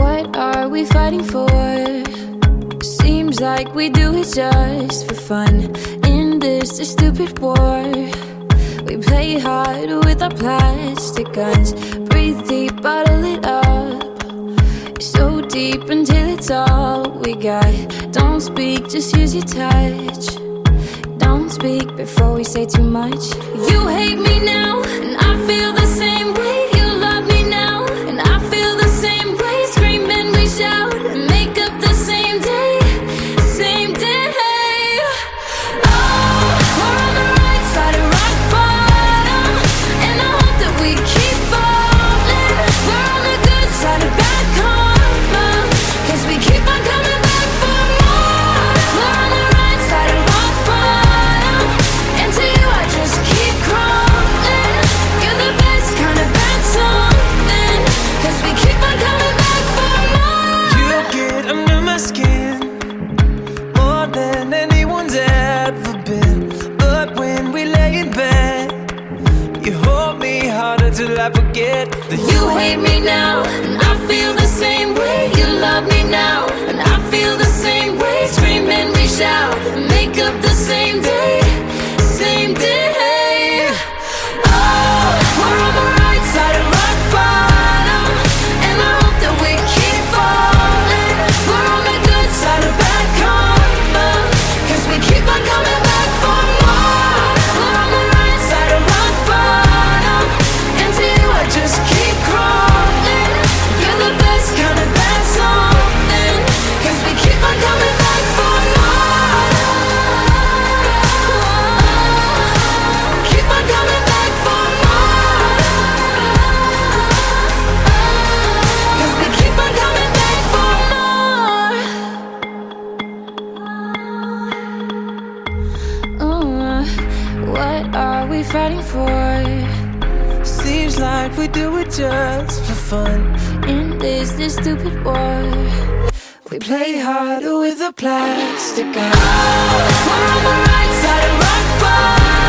What are we fighting for? Seems like we do it just for fun. In this stupid war, we play hard with our plastic guns. Breathe deep, bottle it up. So deep until it's all we got. Don't speak, just use your touch don't speak before we say too much. You hate me now, and I feel. I forget that you hate me now. And I feel What are we fighting for? Seems like we do it just for fun. In this, this stupid war, we play harder with a plastic gun. Oh, we're on the right side of rock bottom.